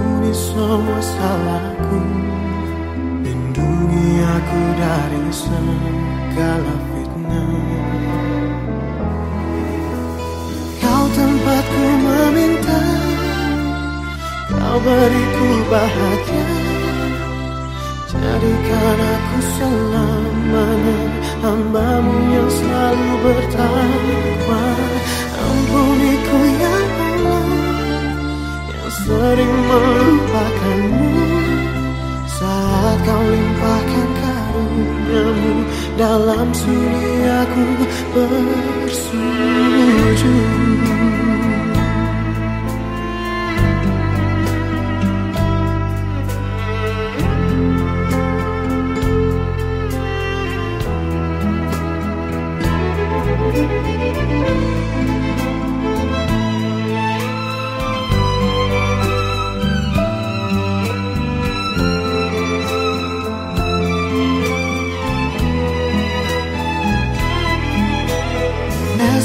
Ampuni semua salahku. Lindungi aku dari segala fitnah. Kau tempatku meminta Kau beriku bahagia. Jadikan aku selamanya Hambamu yang selalu bertakwa melupakanmu. Saat kau limpahkan karuniamu Dalam sunyi aku bersujud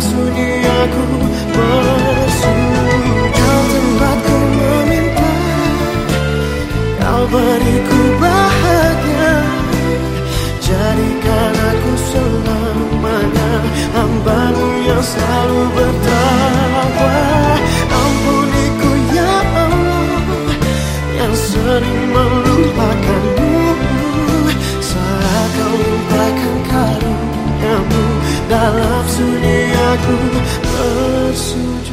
maksudnya aku bersujud Kau tempatku meminta Kau beriku bahagia. Jadikan aku selamanya Hambamu yang selalu bertakwa Ampuniku ya Allah Yang sering melupakanmu. Saat kau lupakan pursuit